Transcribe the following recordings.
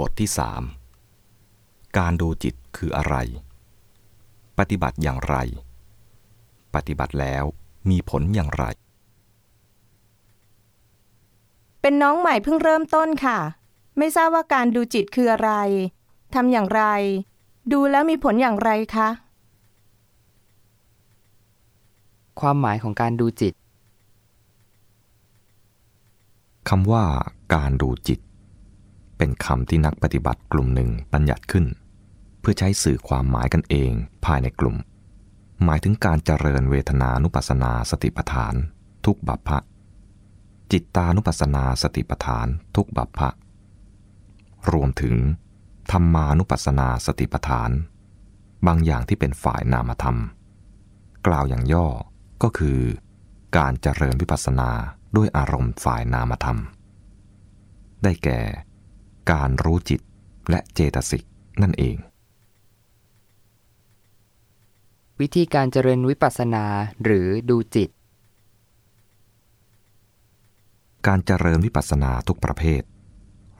บทที่สการดูจิตคืออะไร ปฏิบัติอย่างไร ปฏิบัติแล้วมีผลอย่างไร เป็นน้องใหม่เพิ่งเริ่มต้นค่ะ ไม่ทราบว่าการดูจิตคืออะไรทำอย่างไร ดูแล้วมีผลอย่างไรคะ ความหมายของการดูจิตคำว่าการดูจิต เป็นคำที่นักปฏิบัติกลุ่มหนึ่งบัญญัติขึ้น เพื่อใช้สื่อความหมายกันเองภายในกลุ่ม หมายถึงการเจริญเวทนานุปัสนาสติปัฏฐาน ทุกบัพพะ จิตตานุปัสนาสติปัฏฐาน ทุกบัพพะ รวมถึง ธรรมานุปัสสนาสติปัฏฐาน บางอย่างที่เป็นฝ่ายนามธรรม กล่าวอย่างย่อก็คือ การเจริญวิปัสสนาด้วยอารมณ์ฝ่ายนามธรรม ได้แก่ การรู้จิตและเจตสิกนั่นเอง วิธีการเจริญวิปัสสนาหรือดูจิต การเจริญวิปัสสนาทุกประเภท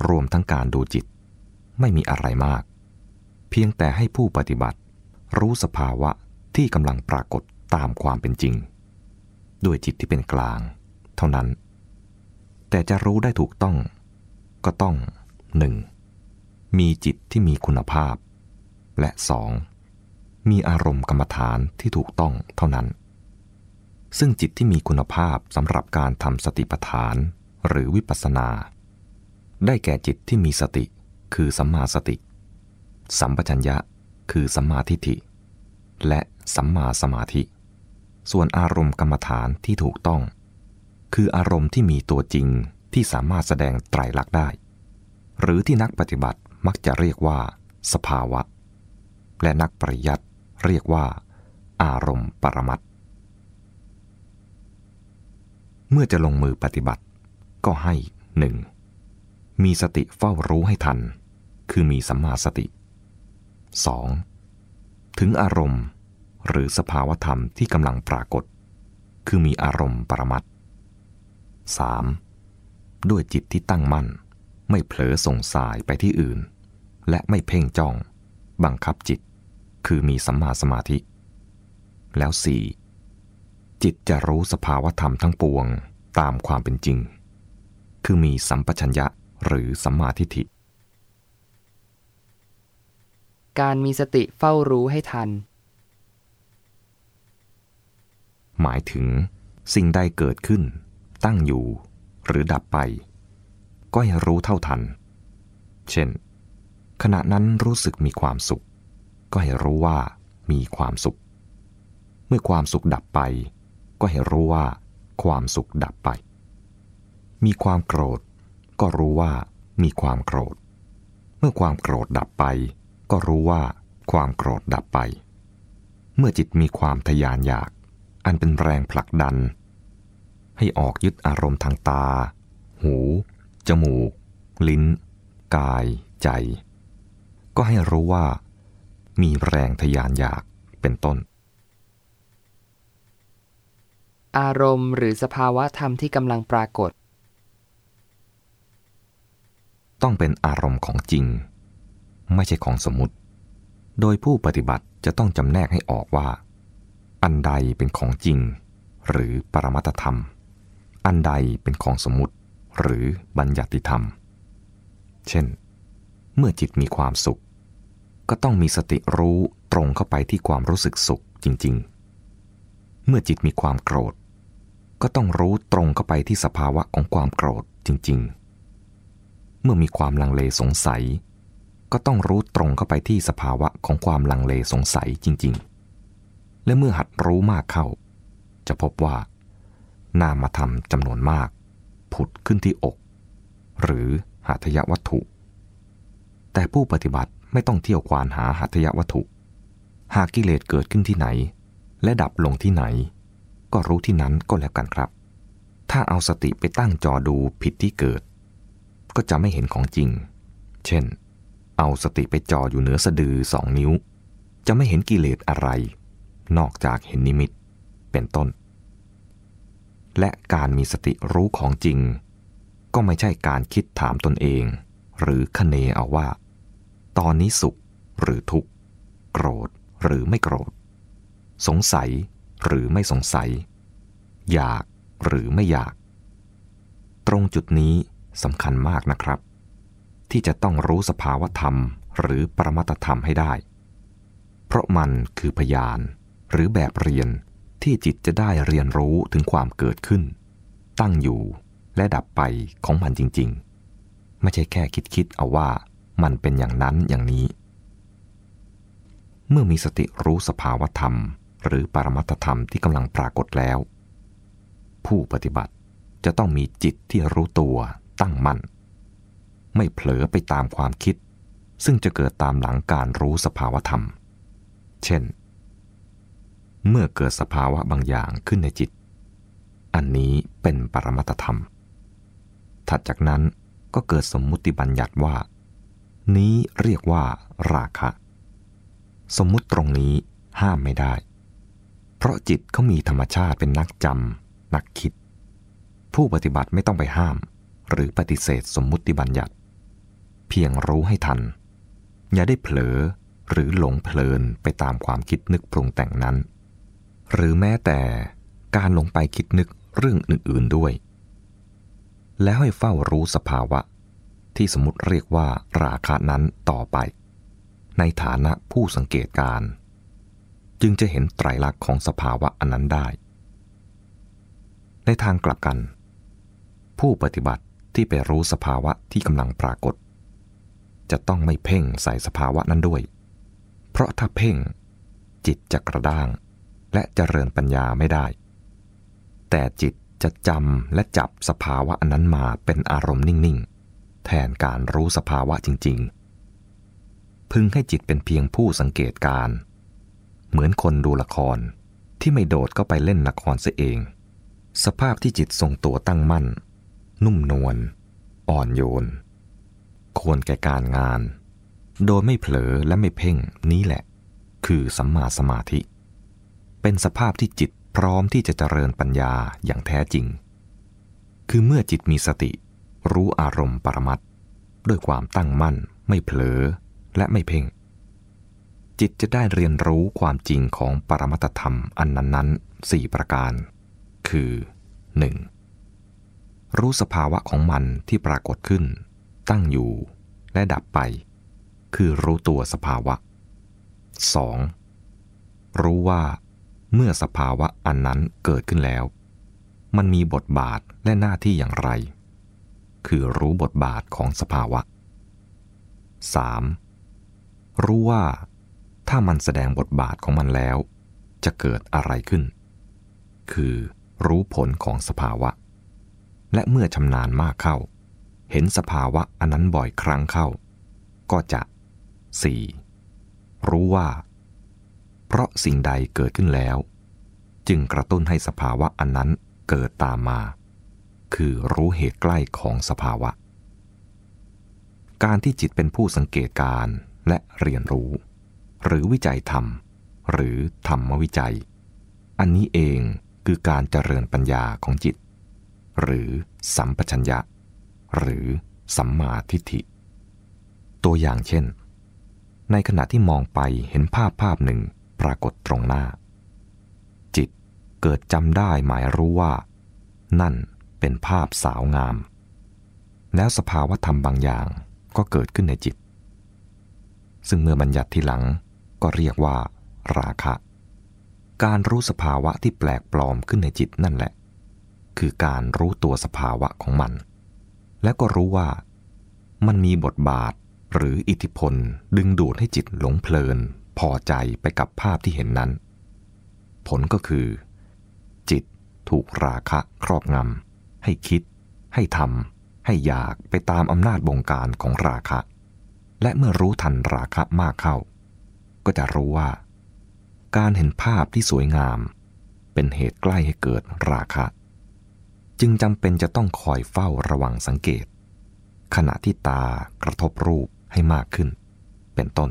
รวมทั้งการดูจิต ไม่มีอะไรมาก เพียงแต่ให้ผู้ปฏิบัติ รู้สภาวะที่กำลังปรากฏตามความเป็นจริง ด้วยจิตที่เป็นกลาง เท่านั้น แต่จะรู้ได้ถูกต้อง ก็ต้อง 1. มีจิตที่มีคุณภาพ และ 2. มีอารมณ์กรรมฐานที่ถูกต้องเท่านั้น ซึ่งจิตที่มีคุณภาพสำหรับการทำสติปัฏฐานหรือวิปัสสนา ได้แก่จิตที่มีสติคือสัมมาสติ สัมปชัญญะคือสัมมาทิฏฐิ และสัมมาสมาธิ ส่วนอารมณ์กรรมฐานที่ถูกต้อง คืออารมณ์ที่มีตัวจริงที่สามารถแสดงไตรลักษณ์ได้ หรือที่นักปฏิบัติมักจะเรียกว่า สภาวะ และนักปริยัติเรียกว่า อารมณ์ปรมัตเมื่อจะลงมือปฏิบัติ ก็ให้หนึ่งมีสติเฝ้ารู้ให้ทัน คือมีสัมมาสติ 2. ถึงอารมณ์ หรือสภาวธรรมที่กำลังปรากฏ คือมีอารมณ์ปรมัต 3. ด้วยจิตที่ตั้งมั่น ไม่เผลอส่งสายไปที่อื่น และไม่เพ่งจ้อง บังคับจิต คือมีสัมมาสมาธิ แล้ว 4. จิตจะรู้สภาวธรรมทั้งปวงตามความเป็นจริง คือมีสัมปชัญญะหรือสัมมาทิฏฐิ การมีสติเฝ้ารู้ให้ทัน หมายถึงสิ่งใดเกิดขึ้น ตั้งอยู่ หรือดับไป ก็ให้รู้เท่าทัน เช่น ขณะนั้นรู้สึกมีความสุข ก็ให้รู้ว่ามีความสุข เมื่อความสุขดับไป ก็ให้รู้ว่าความสุขดับไป มีความโกรธ ก็รู้ว่ามีความโกรธ เมื่อความโกรธดับไป ก็รู้ว่าความโกรธดับไป เมื่อจิตมีความทยานอยาก อันเป็นแรงผลักดัน ให้ออกยึดอารมณ์ทางตา หู จมูก ลิ้น กาย ใจ ก็ให้รู้ว่า มีแรงทยานอยากเป็นต้น อารมณ์หรือสภาวะธรรมที่กำลังปรากฏ ต้องเป็นอารมณ์ของจริง ไม่ใช่ของสมมติ โดยผู้ปฏิบัติจะต้องจำแนกให้ออกว่า อันใดเป็นของจริง หรือปรมัตธรรม อันใดเป็นของสมมติ หรือบัญญัติธรรม เช่น เมื่อจิตมีความสุข ก็ต้องมีสติรู้ตรงเข้าไปที่ความรู้สึกสุขจริง ๆ เมื่อจิตมีความโกรธ ก็ต้องรู้ตรงเข้าไปที่สภาวะของความโกรธจริง ๆ เมื่อมีความลังเลสงสัย ก็ต้องรู้ตรงเข้าไปที่สภาวะของความลังเลสงสัยจริง ๆ และเมื่อหัดรู้มากเข้า จะพบว่านามธรรมจำนวนมาก ผุดขึ้นที่อก หรือหัตยวัตถุ แต่ผู้ปฏิบัติไม่ต้องเที่ยวควานหาหัตยวัตถุ หากกิเลสเกิดขึ้นที่ไหน และดับลงที่ไหน ก็รู้ที่นั้นก็แล้วกันครับ ถ้าเอาสติไปตั้งจอดูผิดที่เกิด ก็จะไม่เห็นของจริง เช่น เอาสติไปจ่ออยู่เหนือสะดือสองนิ้ว จะไม่เห็นกิเลสอะไร นอกจากเห็นนิมิต เป็นต้น และการมีสติรู้ของจริง ก็ไม่ใช่การคิดถามตนเอง หรือคเนเอาว่า ตอนนี้สุขหรือทุกข์โกรธหรือไม่โกรธ สงสัยหรือไม่สงสัย อยากหรือไม่อยาก ตรงจุดนี้สำคัญมากนะครับ ที่จะต้องรู้สภาวธรรมหรือปรมัตธรรมให้ได้ เพราะมันคือพยานหรือแบบเรียน ที่จิตจะได้เรียนรู้ถึงความเกิดขึ้น ตั้งอยู่และดับไปของมันจริง ๆ ไม่ใช่แค่คิดคิดเอาว่ามันเป็นอย่างนั้นอย่างนี้ เมื่อมีสติรู้สภาวธรรม หรือปรมัตธรรมที่กำลังปรากฏแล้ว ผู้ปฏิบัติจะต้องมีจิตที่รู้ตัวตั้งมั่น ไม่เผลอไปตามความคิด ซึ่งจะเกิดตามหลังการรู้สภาวธรรม เช่น เมื่อเกิดสภาวะบางอย่างขึ้นในจิต อันนี้เป็นปรมัตธรรม ถัดจากนั้นก็เกิดสมมุติบัญญัติว่า นี้เรียกว่าราคะ สมมุติตรงนี้ห้ามไม่ได้ เพราะจิตเขามีธรรมชาติเป็นนักจำนักคิด ผู้ปฏิบัติไม่ต้องไปห้าม หรือปฏิเสธสมมุติบัญญัติ เพียงรู้ให้ทัน อย่าได้เผลอหรือหลงเพลินไปตามความคิดนึกปรุงแต่งนั้น หรือแม้แต่การลงไปคิดนึกเรื่องอื่นๆด้วย แล้วให้เฝ้ารู้สภาวะ ที่สมมติเรียกว่าราคะนั้นต่อไป ในฐานะผู้สังเกตการ จึงจะเห็นไตรลักษณ์ของสภาวะอันนั้นได้ ในทางกลับกัน ผู้ปฏิบัติที่ไปรู้สภาวะที่กำลังปรากฏ จะต้องไม่เพ่งใส่สภาวะนั้นด้วย เพราะถ้าเพ่งจิตจะกระด้าง และเจริญปัญญาไม่ได้ แต่จิตจะจำและจับสภาวะอันนั้นมาเป็นอารมณ์นิ่งๆ แทนการรู้สภาวะจริง ๆ พึงให้จิตเป็นเพียงผู้สังเกตการ เหมือนคนดูละครที่ไม่โดดก็ไปเล่นละครเสียเอง สภาพที่จิตทรงตัวตั้งมั่น นุ่มนวล อ่อนโยน ควรแก่การงาน โดยไม่เผลอและไม่เพ่งนี้แหละ คือสัมมาสมาธิ เป็นสภาพที่จิตพร้อมที่จะเจริญปัญญาอย่างแท้จริง คือเมื่อจิตมีสติ รู้อารมณ์ปรมัตด้วยความตั้งมั่น ไม่เผลอ และไม่เพ่ง จิตจะได้เรียนรู้ความจริงของปรมัตธรรมอันนั้นๆสี่ประการ คือ 1. รู้สภาวะของมันที่ปรากฏขึ้น ตั้งอยู่ และดับไป คือรู้ตัวสภาวะ 2. รู้ว่า เมื่อสภาวะอันนั้นเกิดขึ้นแล้ว มันมีบทบาทและหน้าที่อย่างไร คือรู้บทบาทของสภาวะ 3. รู้ว่าถ้ามันแสดงบทบาทของมันแล้ว จะเกิดอะไรขึ้น คือรู้ผลของสภาวะ และเมื่อชำนาญมากเข้า เห็นสภาวะอันนั้นบ่อยครั้งเข้า ก็จะ 4. รู้ว่า เพราะสิ่งใดเกิดขึ้นแล้ว จึงกระตุ้นให้สภาวะอันนั้นเกิดตามมา คือรู้เหตุใกล้ของสภาวะ การที่จิตเป็นผู้สังเกตการและเรียนรู้ หรือวิจัยธรรม หรือธรรมวิจัย อันนี้เองคือการเจริญปัญญาของจิต หรือสัมปชัญญะ หรือสัมมาทิฏฐิ ตัวอย่างเช่น ในขณะที่มองไปเห็นภาพภาพหนึ่ง ปรากฏตรงหน้า จิตเกิดจำได้หมายรู้ว่า นั่นเป็นภาพสาวงาม แล้วสภาวธรรมบางอย่างก็เกิดขึ้นในจิต ซึ่งเมื่อบัญญัติที่หลังก็เรียกว่า ราคะ การรู้สภาวะที่แปลกปลอมขึ้นในจิตนั่นแหละ คือการรู้ตัวสภาวะของมัน แล้วก็รู้ว่า มันมีบทบาทหรืออิทธิพลดึงดูดให้จิตหลงเพลิน พอใจไปกับภาพที่เห็นนั้น ผลก็คือ จิตถูกราคะครอบงำให้คิด ให้ทำให้อยากไปตามอำนาจบงการของราคะ และเมื่อรู้ทันราคะมากเข้า ก็จะรู้ว่า การเห็นภาพที่สวยงาม เป็นเหตุใกล้ให้เกิดราคะ จึงจำเป็นจะต้องคอยเฝ้าระวังสังเกต ขณะที่ตากระทบรูปให้มากขึ้น เป็นต้น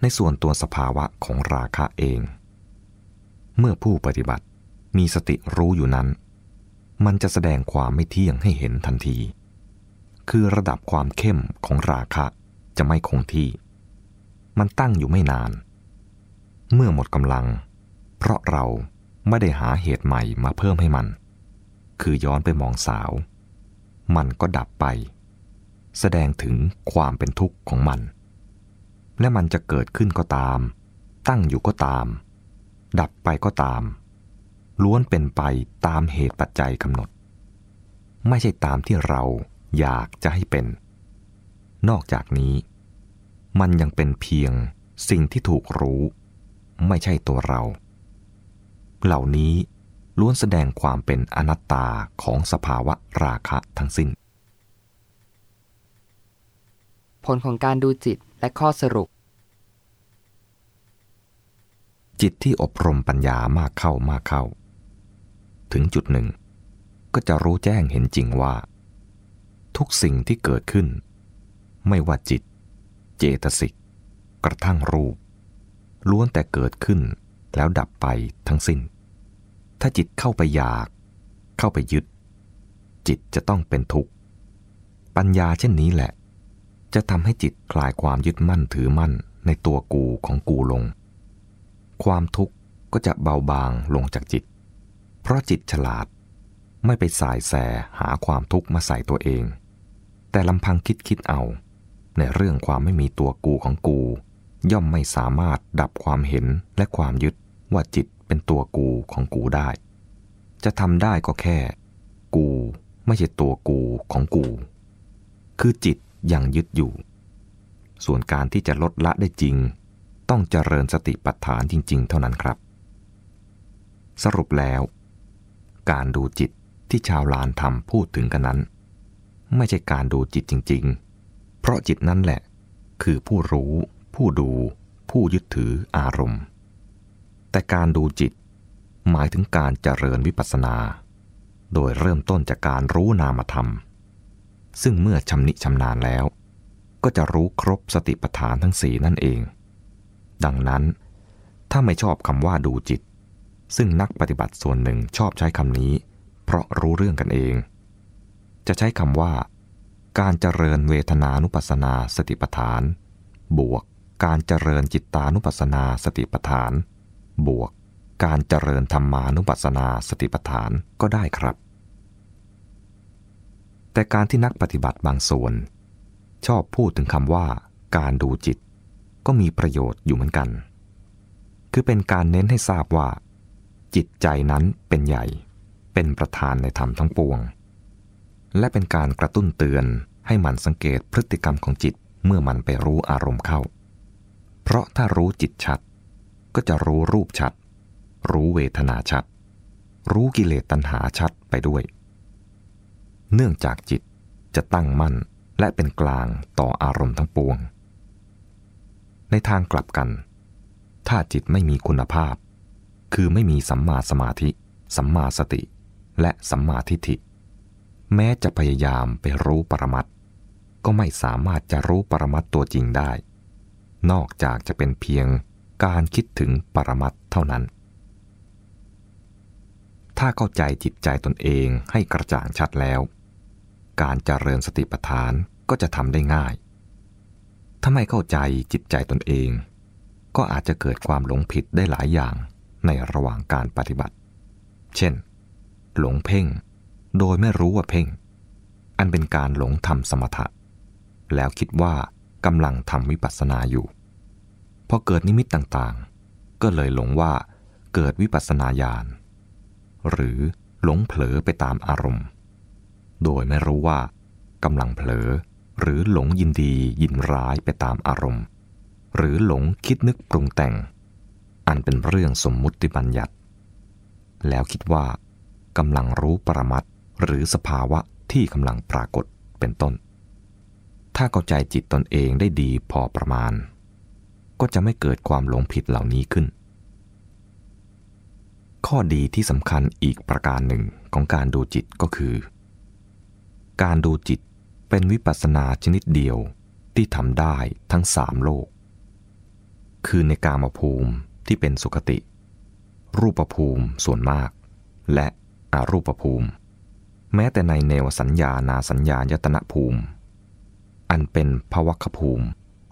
ในส่วนตัวสภาวะของราคะเอง เมื่อผู้ปฏิบัติมีสติรู้อยู่นั้น มันจะแสดงความไม่เที่ยงให้เห็นทันที คือระดับความเข้มของราคะจะไม่คงที่ มันตั้งอยู่ไม่นาน เมื่อหมดกำลัง เพราะเราไม่ได้หาเหตุใหม่มาเพิ่มให้มัน คือย้อนไปมองสาว มันก็ดับไป แสดงถึงความเป็นทุกข์ของมัน และมันจะเกิดขึ้นก็ตาม ตั้งอยู่ก็ตาม ดับไปก็ตาม ล้วนเป็นไปตามเหตุปัจจัยกำหนด ไม่ใช่ตามที่เราอยากจะให้เป็น นอกจากนี้ มันยังเป็นเพียงสิ่งที่ถูกรู้ ไม่ใช่ตัวเรา เหล่านี้ล้วนแสดงความเป็นอนัตตาของสภาวะราคะทั้งสิ้น ผลของการดูจิต และข้อสรุป จิตที่อบรมปัญญามากเข้ามากเข้า ถึงจุดหนึ่ง ก็จะรู้แจ้งเห็นจริงว่า ทุกสิ่งที่เกิดขึ้น ไม่ว่าจิต เจตสิก กระทั่งรูป ล้วนแต่เกิดขึ้นแล้วดับไปทั้งสิ้น ถ้าจิตเข้าไปอยาก เข้าไปยึด จิตจะต้องเป็นทุกข์ ปัญญาเช่นนี้แหละ จะทำให้จิตคลายความยึดมั่นถือมั่นในตัวกูของกูลง ความทุกข์ก็จะเบาบางลงจากจิต เพราะจิตฉลาดไม่ไปสายแสหาความทุกข์มาใส่ตัวเอง แต่ลำพังคิดคิดเอา ในเรื่องความไม่มีตัวกูของกู ย่อมไม่สามารถดับความเห็นและความยึดว่าจิตเป็นตัวกูของกูได้ จะทำได้ก็แค่ กูไม่ใช่ตัวกูของกู คือจิต ยังยึดอยู่ ส่วนการที่จะลดละได้จริง ต้องเจริญสติปัฏฐานจริง ๆ เท่านั้นครับ สรุปแล้ว การดูจิตที่ชาวลานทำพูดถึงกันนั้น ไม่ใช่การดูจิตจริง ๆ เพราะจิตนั่นแหละ คือผู้รู้ ผู้ดู ผู้ยึดถืออารมณ์ แต่การดูจิต หมายถึงการเจริญวิปัสสนา โดยเริ่มต้นจากการรู้นามธรรม ซึ่งเมื่อชำนิชำนาญแล้ว ก็จะรู้ครบสติปัฏฐานทั้งสี่นั่นเอง ดังนั้น ถ้าไม่ชอบคำว่าดูจิต ซึ่งนักปฏิบัติส่วนหนึ่งชอบใช้คำนี้ เพราะรู้เรื่องกันเอง จะใช้คำว่า การเจริญเวทนานุปัสนาสติปัฏฐาน บวก การเจริญจิตตานุปัสนาสติปัฏฐาน บวก การเจริญธรรมานุปัสนาสติปัฏฐานก็ได้ครับ แต่การที่นักปฏิบัติบางส่วน ชอบพูดถึงคำว่า การดูจิต ก็มีประโยชน์อยู่เหมือนกัน คือเป็นการเน้นให้ทราบว่า จิตใจนั้นเป็นใหญ่ เป็นประธานในธรรมทั้งปวง และเป็นการกระตุ้นเตือนให้มันสังเกตพฤติกรรมของจิตเมื่อมันไปรู้อารมณ์เข้า เพราะถ้ารู้จิตชัด ก็จะรู้รูปชัด รู้เวทนาชัด รู้กิเลสตัณหาชัดไปด้วย เนื่องจากจิตจะตั้งมั่นและเป็นกลางต่ออารมณ์ทั้งปวง ในทางกลับกัน ถ้าจิตไม่มีคุณภาพ คือไม่มีสัมมาสมาธิ สัมมาสติ และสัมมาทิฏฐิ แม้จะพยายามไปรู้ปรมัตก็ไม่สามารถจะรู้ปรมัตตัวจริงได้ นอกจากจะเป็นเพียงการคิดถึงปรมัตเท่านั้น ถ้าเข้าใจจิตใจตนเองให้กระจ่างชัดแล้ว การเจริญสติปัฏฐานก็จะทำได้ง่าย ถ้าไม่เข้าใจจิตใจตนเอง ก็อาจจะเกิดความหลงผิดได้หลายอย่างในระหว่างการปฏิบัติ เช่น หลงเพ่ง โดยไม่รู้ว่าเพ่ง อันเป็นการหลงทำสมถะ แล้วคิดว่ากำลังทำวิปัสสนาอยู่ พอเกิดนิมิตต่างๆ ก็เลยหลงว่าเกิดวิปัสสนาญาณ หรือหลงเผลอไปตามอารมณ์ โดยไม่รู้ว่ากำลังเผลอ หรือหลงยินดียินร้ายไปตามอารมณ์ หรือหลงคิดนึกปรุงแต่ง อันเป็นเรื่องสมมุติบัญญัติ แล้วคิดว่ากำลังรู้ปรมัตหรือสภาวะที่กำลังปรากฏเป็นต้น ถ้าเข้าใจจิตตนเองได้ดีพอประมาณ ก็จะไม่เกิดความหลงผิดเหล่านี้ขึ้น ข้อดีที่สำคัญอีกประการหนึ่งของการดูจิตก็คือ การดูจิตเป็นวิปัสสนาชนิดเดียวที่ทำได้ทั้งสามโลก คือในกามภูมิที่เป็นสุขติ รูปภูมิส่วนมาก และอารูปภูมิ แม้แต่ในเนวสัญญานาสัญญายตนะภูมิ อันเป็นภวคภูมิ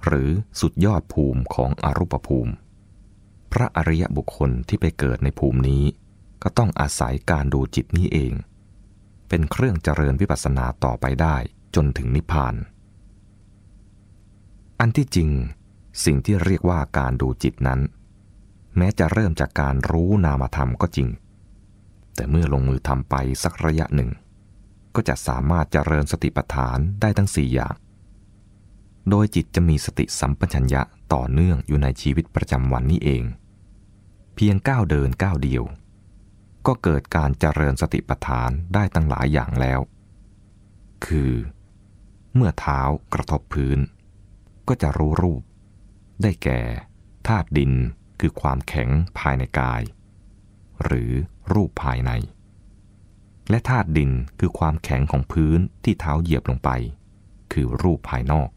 หรือสุดยอดภูมิของอรูปภูมิ พระอริยบุคคลที่ไปเกิดในภูมินี้ ก็ต้องอาศัยการดูจิตนี้เอง เป็นเครื่องเจริญวิปัสสนาต่อไปได้จนถึงนิพพาน อันที่จริง สิ่งที่เรียกว่าการดูจิตนั้น แม้จะเริ่มจากการรู้นามธรรมก็จริง แต่เมื่อลงมือทำไปสักระยะหนึ่ง ก็จะสามารถเจริญสติปัฏฐานได้ทั้งสี่อย่าง โดยจิตจะมีสติสัมปชัญญะต่อเนื่องอยู่ในชีวิตประจำวันนี้เอง เพียงก้าวเดินก้าวเดียว ก็เกิดการเจริญสติปัฏฐานได้ตั้งหลายอย่างแล้ว คือ เมื่อเท้ากระทบพื้น ก็จะรู้รูป ได้แก่ธาตุดินคือความแข็งภายในกาย หรือรูปภายใน และธาตุดินคือความแข็งของพื้นที่เท้าเหยียบลงไป คือรูปภายนอก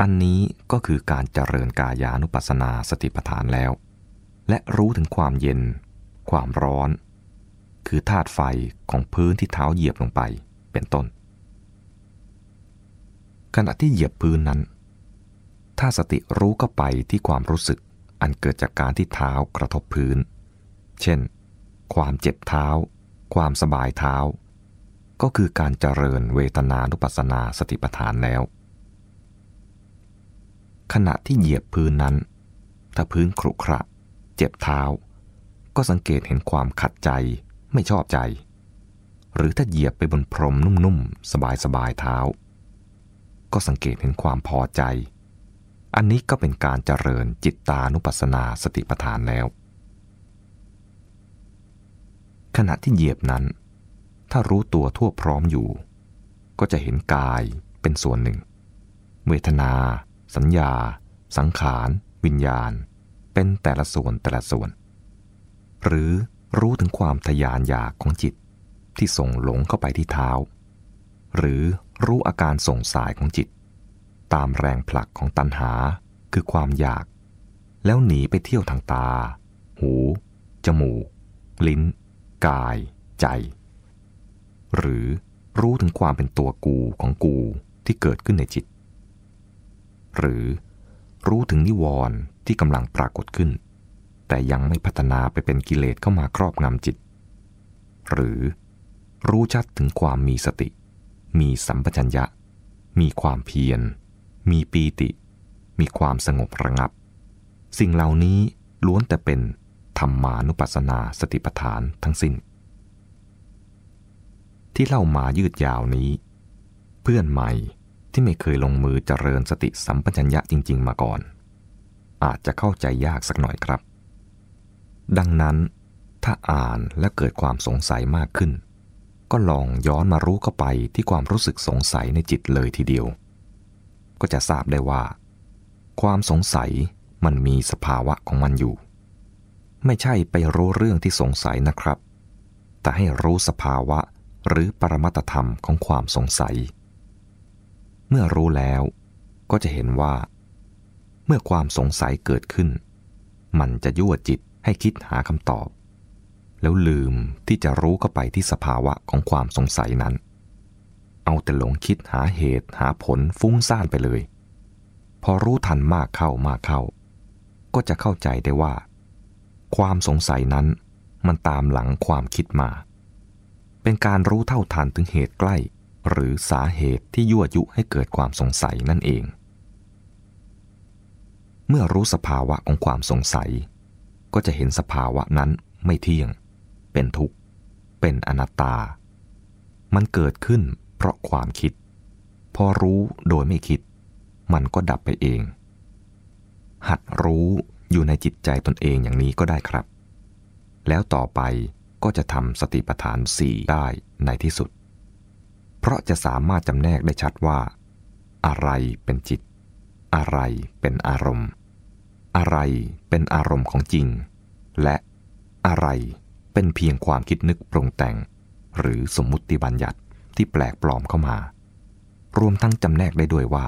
อันนี้ก็คือการเจริญกายานุปัสสนาสติปัฏฐานแล้ว และรู้ถึงความเย็น ความร้อน คือธาตุไฟของพื้นที่เท้าเหยียบลงไปเป็นต้น ขณะที่เหยียบพื้นนั้น ถ้าสติรู้ก็ไปที่ความรู้สึกอันเกิดจากการที่เท้ากระทบพื้น เช่น ความเจ็บเท้า ความสบายเท้า ก็คือการเจริญเวทนานุปัสสนาสติปัฏฐานแล้ว ขณะที่เหยียบพื้นนั้น ถ้าพื้นครุขระ เจ็บเท้า ก็สังเกตเห็นความขัดใจ ไม่ชอบใจ หรือถ้าเหยียบไปบนพรมนุ่มๆ สบายๆเท้า ก็สังเกตเห็นความพอใจ อันนี้ก็เป็นการเจริญจิตตานุปัสสนาสติปัฏฐานแล้ว ขณะที่เหยียบนั้น ถ้ารู้ตัวทั่วพร้อมอยู่ ก็จะเห็นกายเป็นส่วนหนึ่ง เวทนา สัญญา สังขาร วิญญาณ เป็นแต่ละส่วนแต่ละส่วน หรือ รู้ถึงความทยานอยากของจิตที่ส่งหลงเข้าไปที่เท้า หรือรู้อาการส่งสายของจิต ตามแรงผลักของตัณหาคือความอยาก แล้วหนีไปเที่ยวทางตา หู จมูก ลิ้น กาย ใจ หรือรู้ถึงความเป็นตัวกูของกูที่เกิดขึ้นในจิต หรือรู้ถึงนิวรณ์ที่กำลังปรากฏขึ้น แต่ยังไม่พัฒนาไปเป็นกิเลสเข้ามาครอบงำจิต หรือรู้ชัดถึงความมีสติ มีสัมปชัญญะ มีความเพียร มีปีติ มีความสงบระงับ สิ่งเหล่านี้ล้วนแต่เป็นธรรมานุปัสสนาสติปัฏฐานทั้งสิ้น ที่เล่ามายืดยาวนี้ เพื่อนใหม่ที่ไม่เคยลงมือเจริญสติสัมปชัญญะจริง ๆ มาก่อน อาจจะเข้าใจยากสักหน่อยครับ ดังนั้นถ้าอ่านและเกิดความสงสัยมากขึ้น ก็ลองย้อนมารู้เข้าไปที่ความรู้สึกสงสัยในจิตเลยทีเดียว ก็จะทราบได้ว่า ความสงสัยมันมีสภาวะของมันอยู่ ไม่ใช่ไปรู้เรื่องที่สงสัยนะครับ แต่ให้รู้สภาวะหรือปรมัตธรรมของความสงสัย เมื่อรู้แล้วก็จะเห็นว่า เมื่อความสงสัยเกิดขึ้น มันจะยั่วจิต ให้คิดหาคำตอบ แล้วลืมที่จะรู้เข้าไปที่สภาวะของความสงสัยนั้น เอาแต่หลงคิดหาเหตุหาผลฟุ้งซ่านไปเลย พอรู้ทันมากเข้ามากเข้า ก็จะเข้าใจได้ว่า ความสงสัยนั้นมันตามหลังความคิดมา เป็นการรู้เท่าทันถึงเหตุใกล้ หรือสาเหตุที่ยั่วยุให้เกิดความสงสัยนั่นเอง เมื่อรู้สภาวะของความสงสัย ก็จะเห็นสภาวะนั้นไม่เที่ยง เป็นทุกข์ เป็นอนัตตา มันเกิดขึ้นเพราะความคิด พอรู้โดยไม่คิด มันก็ดับไปเอง หัดรู้อยู่ในจิตใจตนเองอย่างนี้ก็ได้ครับ แล้วต่อไปก็จะทำสติปัฏฐานสี่ได้ในที่สุด เพราะจะสามารถจำแนกได้ชัดว่า อะไรเป็นจิต อะไรเป็นอารมณ์ อะไรเป็นอารมณ์ของจริง และอะไรเป็นเพียงความคิดนึกปรุงแต่ง หรือสมมุติบัญญัติที่แปลกปลอมเข้ามา รวมทั้งจำแนกได้ด้วยว่า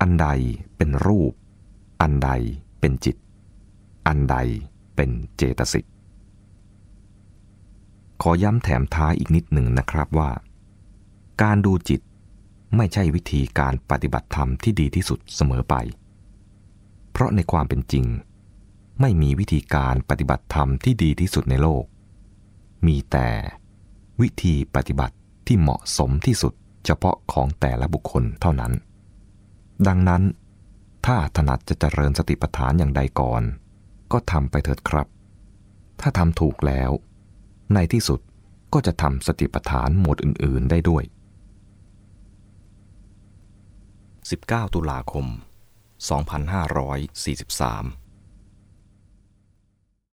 อันใดเป็นรูป อันใดเป็นจิต อันใดเป็นเจตสิกขอย้ำแถมท้ายอีกนิดหนึ่งนะครับว่า การดูจิตไม่ใช่วิธีการปฏิบัติธรรมที่ดีที่สุดเสมอไป เพราะในความเป็นจริง ไม่มีวิธีการปฏิบัติธรรมที่ดีที่สุดในโลก มีแต่วิธีปฏิบัติที่เหมาะสมที่สุดเฉพาะของแต่ละบุคคลเท่านั้น ดังนั้น ถ้าถนัดจะเจริญสติปัฏฐานอย่างใดก่อน ก็ทำไปเถิดครับ ถ้าทำถูกแล้ว ในที่สุดก็จะทำสติปัฏฐานหมวดอื่น ๆ ได้ด้วย 19 ตุลาคม 2543